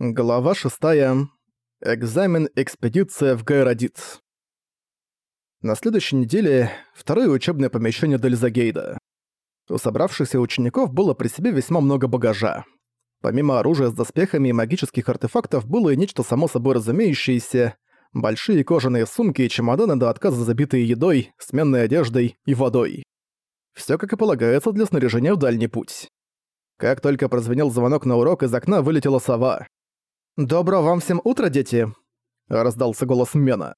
Глава 6. Экзамен экспедиция в Гайрадит. На следующей неделе второе учебное помещение Дельзагейда. У собравшихся учеников было при себе весьма много багажа. Помимо оружия с доспехами и магических артефактов было и нечто само собой разумеющееся, большие кожаные сумки и чемоданы до отказа забитые едой, сменной одеждой и водой. Всё как и полагается для снаряжения в дальний путь. Как только прозвенел звонок на урок, из окна вылетела сова. «Доброго вам всем утра, дети!» — раздался голос Мена.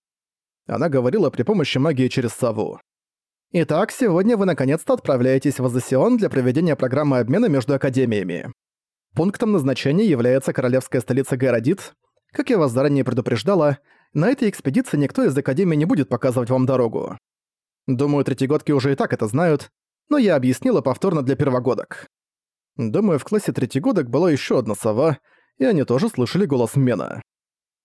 Она говорила при помощи магии через сову. «Итак, сегодня вы наконец-то отправляетесь в Азосион для проведения программы обмена между академиями. Пунктом назначения является королевская столица Гайрадит. Как я вас заранее предупреждала, на этой экспедиции никто из академии не будет показывать вам дорогу. Думаю, третьегодки уже и так это знают, но я объяснила повторно для первогодок. Думаю, в классе третьегодок была еще одна сова — и они тоже слышали голос Мена.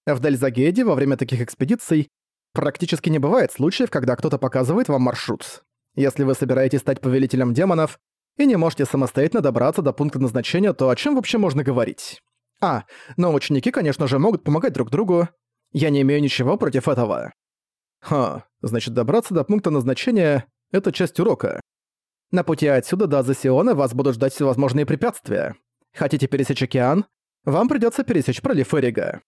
В Дальзагеде во время таких экспедиций практически не бывает случаев, когда кто-то показывает вам маршрут. Если вы собираетесь стать повелителем демонов и не можете самостоятельно добраться до пункта назначения, то о чем вообще можно говорить? А, но ученики, конечно же, могут помогать друг другу. Я не имею ничего против этого. Ха, значит, добраться до пункта назначения — это часть урока. На пути отсюда до Азосиона вас будут ждать всевозможные препятствия. Хотите пересечь океан? Вам придётся пересечь пролив Эрига.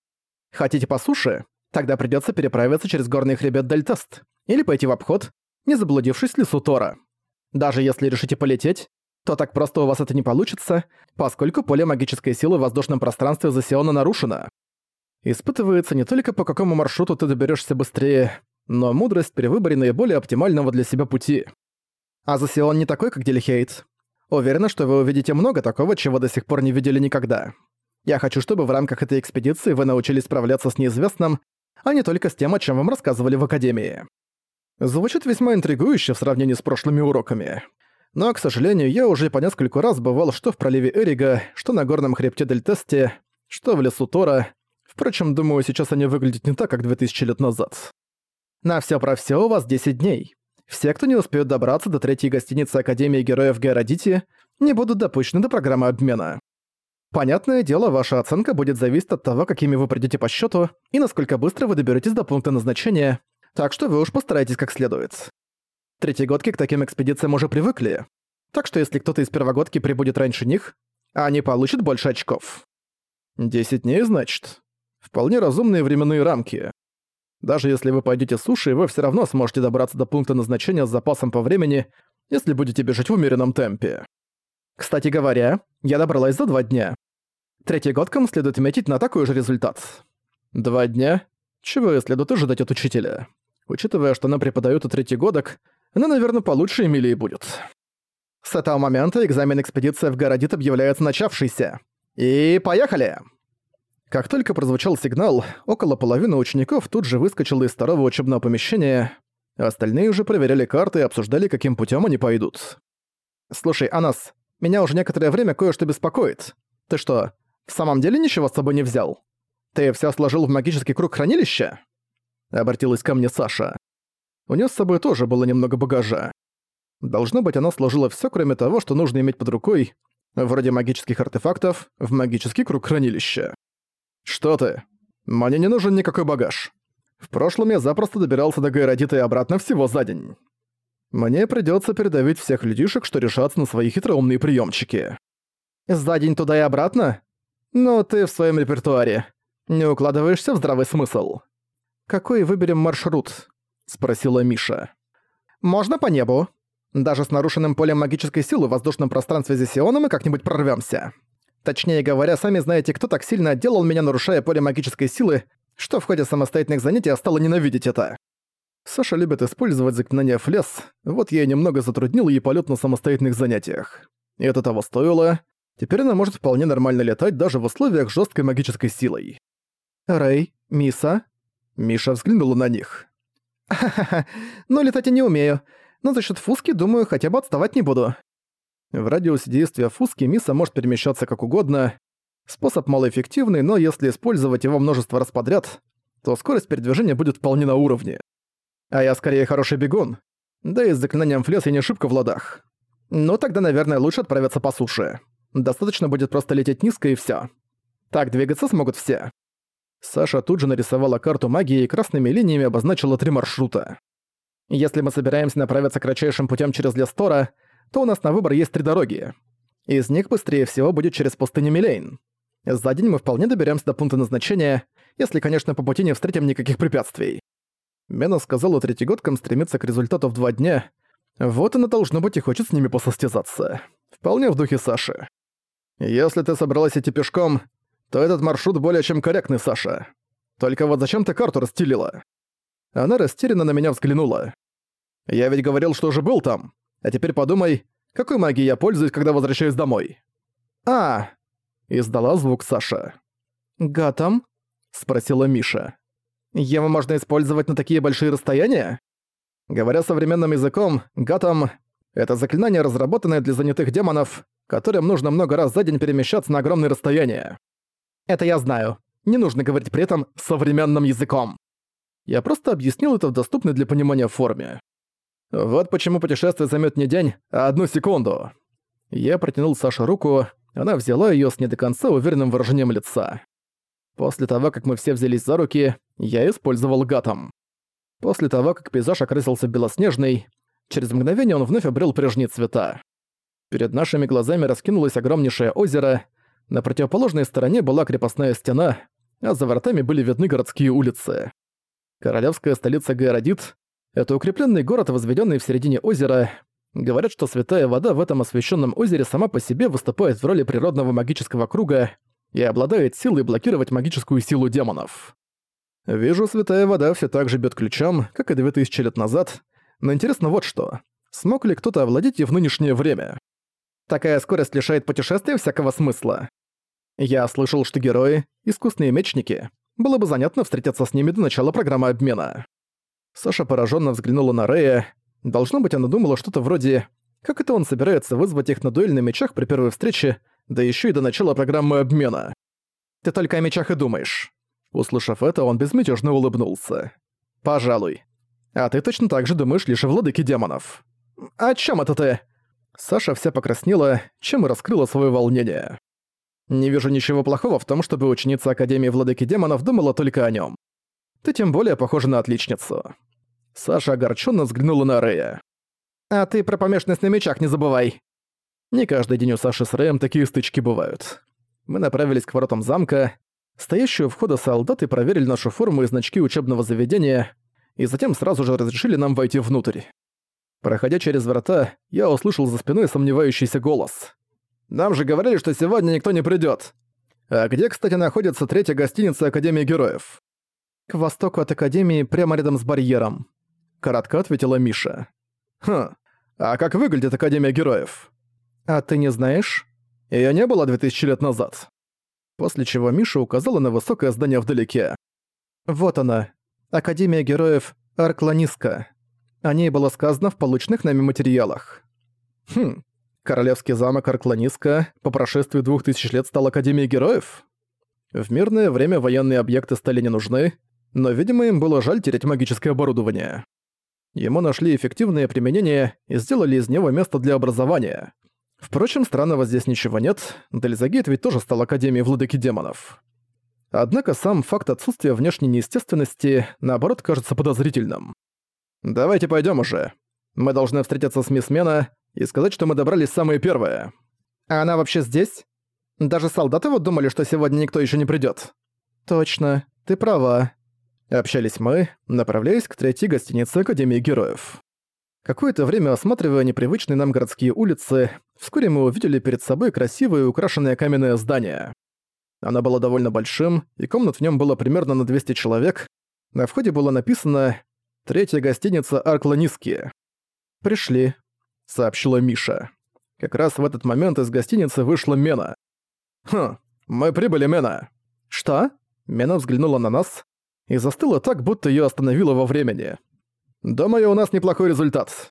Хотите по суше? Тогда придётся переправиться через горный хребет Дельтест или пойти в обход, не заблудившись в лесу Тора. Даже если решите полететь, то так просто у вас это не получится, поскольку поле магической силы в воздушном пространстве Засиона нарушено. Испытывается не только по какому маршруту ты доберешься быстрее, но мудрость при выборе наиболее оптимального для себя пути. А Засион не такой, как Делихейт. Уверена, что вы увидите много такого, чего до сих пор не видели никогда. Я хочу, чтобы в рамках этой экспедиции вы научились справляться с неизвестным, а не только с тем, о чем вам рассказывали в Академии. Звучит весьма интригующе в сравнении с прошлыми уроками. Но, к сожалению, я уже по нескольку раз бывал что в проливе Эрига, что на горном хребте Дельтесте, что в лесу Тора. Впрочем, думаю, сейчас они выглядят не так, как 2000 лет назад. На все про все у вас 10 дней. Все, кто не успеют добраться до третьей гостиницы Академии Героев Гайрадити, не будут допущены до программы обмена. Понятное дело, ваша оценка будет зависеть от того, какими вы придете по счету и насколько быстро вы доберетесь до пункта назначения, так что вы уж постарайтесь как следует. Третьегодки к таким экспедициям уже привыкли, так что если кто-то из первогодки прибудет раньше них, они получат больше очков. 10 дней, значит? Вполне разумные временные рамки. Даже если вы пойдете суши, вы все равно сможете добраться до пункта назначения с запасом по времени, если будете бежать в умеренном темпе. Кстати говоря, я добралась за два дня. Третий годкам следует метить на такой же результат. Два дня? Чего и следует ожидать от учителя? Учитывая, что она преподает у третий годок, она, наверное, получше Эмилии будет. С этого момента экзамен экспедиция в Городит объявляется начавшийся. И поехали! Как только прозвучал сигнал, около половины учеников тут же выскочило из второго учебного помещения, остальные уже проверяли карты и обсуждали, каким путем они пойдут. «Слушай, Анас, меня уже некоторое время кое-что беспокоит. Ты что, в самом деле ничего с собой не взял? Ты все сложил в магический круг хранилища?» Обратилась ко мне Саша. У нее с собой тоже было немного багажа. Должно быть, она сложила все, кроме того, что нужно иметь под рукой, вроде магических артефактов, в магический круг хранилища. «Что ты? Мне не нужен никакой багаж. В прошлом я запросто добирался до Гайрадита и обратно всего за день». Мне придётся передавить всех людишек, что решатся на свои хитроумные приёмчики. За день туда и обратно? Ну, ты в своём репертуаре. Не укладываешься в здравый смысл. Какой выберем маршрут? Спросила Миша. Можно по небу. Даже с нарушенным полем магической силы в воздушном пространстве Зесиона мы как-нибудь прорвёмся. Точнее говоря, сами знаете, кто так сильно отделал меня, нарушая поле магической силы, что в ходе самостоятельных занятий я стала ненавидеть это. Саша любит использовать заклинания флес, вот я немного затруднил ей полет на самостоятельных занятиях. И это того стоило. Теперь она может вполне нормально летать даже в условиях жесткой магической силой. «Рэй, Миса?» Миша взглянула на них. «Ха-ха-ха, ну летать я не умею, но за счет фуски, думаю, хотя бы отставать не буду». В радиусе действия фуски Миса может перемещаться как угодно. Способ малоэффективный, но если использовать его множество раз подряд, то скорость передвижения будет вполне на уровне. А я скорее хороший бегун. Да и с заклинанием флес я не шибко в ладах. Ну тогда, наверное, лучше отправиться по суше. Достаточно будет просто лететь низко и всё. Так двигаться смогут все. Саша тут же нарисовала карту магии и красными линиями обозначила три маршрута. Если мы собираемся направиться кратчайшим путем через лес Тора, то у нас на выбор есть три дороги. Из них быстрее всего будет через пустыню Милейн. За день мы вполне доберемся до пункта назначения, если, конечно, по пути не встретим никаких препятствий. Мена сказала третьегодкам стремиться к результату в два дня. Вот она, должно быть, и хочет с ними посостязаться. Вполне в духе Саши. Если ты собралась идти пешком, то этот маршрут более чем корректный, Саша. Только вот зачем ты карту расстелила? Она растерянно на меня взглянула. Я ведь говорил, что уже был там. А теперь подумай, какой магией я пользуюсь, когда возвращаюсь домой? А, издала звук Саша. Гатом? спросила Миша. Его можно использовать на такие большие расстояния? Говоря современным языком, гатом — это заклинание, разработанное для занятых демонов, которым нужно много раз за день перемещаться на огромные расстояния. Это я знаю. Не нужно говорить при этом современным языком. Я просто объяснил это в доступной для понимания форме. Вот почему путешествие займет не день, а одну секунду. Я протянул Саше руку, она взяла ее с не до конца уверенным выражением лица. После того, как мы все взялись за руки, я использовал гатом. После того, как пейзаж окрасился белоснежный, через мгновение он вновь обрел прежние цвета. Перед нашими глазами раскинулось огромнейшее озеро, на противоположной стороне была крепостная стена, а за вратами были видны городские улицы. Королевская столица Гайрадит — это укрепленный город, возведенный в середине озера. Говорят, что святая вода в этом освященном озере сама по себе выступает в роли природного магического круга и обладает силой блокировать магическую силу демонов. Вижу, святая вода все так же бьет ключом, как и 2000 лет назад, но интересно вот что. Смог ли кто-то овладеть ей в нынешнее время? Такая скорость лишает путешествия всякого смысла. Я слышал, что герои — искусные мечники. Было бы занятно встретиться с ними до начала программы обмена. Саша пораженно взглянула на Рэя. Должно быть, она думала что-то вроде «Как это он собирается вызвать их на дуэль на мечах при первой встрече, да еще и до начала программы обмена?» «Ты только о мечах и думаешь». Услышав это, он безмятежно улыбнулся. «Пожалуй. А ты точно так же думаешь лишь о владыке демонов». «О чем это ты?» Саша вся покраснела, чем и раскрыла свое волнение. Не вижу ничего плохого в том, чтобы ученица Академии Владыки Демонов думала только о нем. Ты тем более похожа на отличницу. Саша огорченно взглянула на Рэя. «А ты про помешанность на мечах не забывай!» Не каждый день у Саши с Рэем такие стычки бывают. Мы направились к воротам замка. Стоящие у входа солдаты проверили нашу форму и значки учебного заведения, и затем сразу же разрешили нам войти внутрь. Проходя через врата, я услышал за спиной сомневающийся голос. Нам же говорили, что сегодня никто не придёт. А где, кстати, находится третья гостиница Академии Героев? К востоку от Академии, прямо рядом с барьером. Коротко ответила Миша. Хм, а как выглядит Академия Героев? А ты не знаешь? Её не было 2000 лет назад. После чего Миша указала на высокое здание вдалеке. Вот она, Академия Героев Аркланиска. О ней было сказано в полученных нами материалах. Хм, Королевский замок Аркланиска по прошествии двух тысяч лет стал Академией Героев? В мирное время военные объекты стали не нужны, но, видимо, им было жаль терять магическое оборудование. Ему нашли эффективное применение и сделали из него место для образования. Впрочем, странного здесь ничего нет, Дельзагейт ведь тоже стал Академией Владыки Демонов. Однако сам факт отсутствия внешней неестественности, наоборот, кажется подозрительным. «Давайте пойдем уже. Мы должны встретиться с мисс Мена и сказать, что мы добрались самые первые. А она вообще здесь? Даже солдаты вот думали, что сегодня никто еще не придет. Точно, ты права. Общались мы, направляясь к третьей гостинице Академии Героев. Какое-то время осматривая непривычные нам городские улицы, вскоре мы увидели перед собой красивое украшенное каменное здание. Оно было довольно большим, и комнат в нем было примерно на 200 человек. На входе было написано «Третья гостиница Аркланиски». «Пришли», сообщила Миша. Как раз в этот момент из гостиницы вышла Мена. «Хм, мы прибыли, Мена!» «Что?» Мена взглянула на нас и застыла так, будто её остановило во времени. «Думаю, у нас неплохой результат».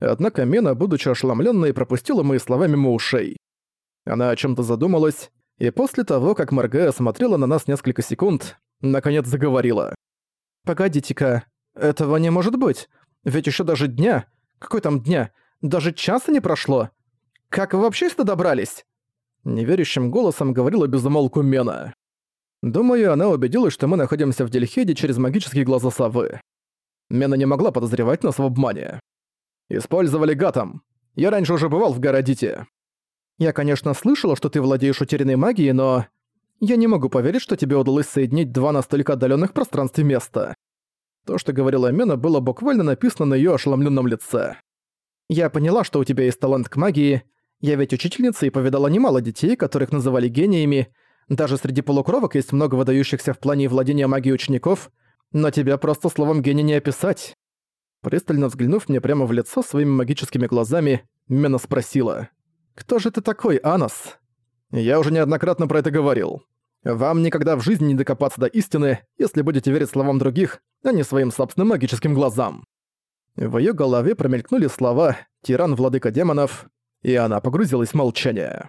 Однако Мена, будучи ошеломлённой, пропустила мои слова мимо ушей. Она о чём-то задумалась, и после того, как Маргая смотрела на нас несколько секунд, наконец заговорила. «Погодите-ка, этого не может быть, ведь ещё даже дня, какой там дня, даже часа не прошло. Как вы вообще сюда добрались? Неверящим голосом говорила безумолку Мена. Думаю, она убедилась, что мы находимся в Дельхеде через магические глаза совы. Мена не могла подозревать нас в обмане. Использовали гатом. Я раньше уже бывал в Городите. Я, конечно, слышала, что ты владеешь утерянной магией, но... Я не могу поверить, что тебе удалось соединить два настолько отдаленных пространств и места. То, что говорила Мена, было буквально написано на ее ошеломленном лице. Я поняла, что у тебя есть талант к магии. Я ведь учительница и повидала немало детей, которых называли гениями. Даже среди полукровок есть много выдающихся в плане владения магией учеников, но тебя просто словом гений не описать. Пристально взглянув мне прямо в лицо своими магическими глазами, Мена спросила. «Кто же ты такой, Анос?» «Я уже неоднократно про это говорил. Вам никогда в жизни не докопаться до истины, если будете верить словам других, а не своим собственным магическим глазам». В её голове промелькнули слова «Тиран-владыка демонов», и она погрузилась в молчание.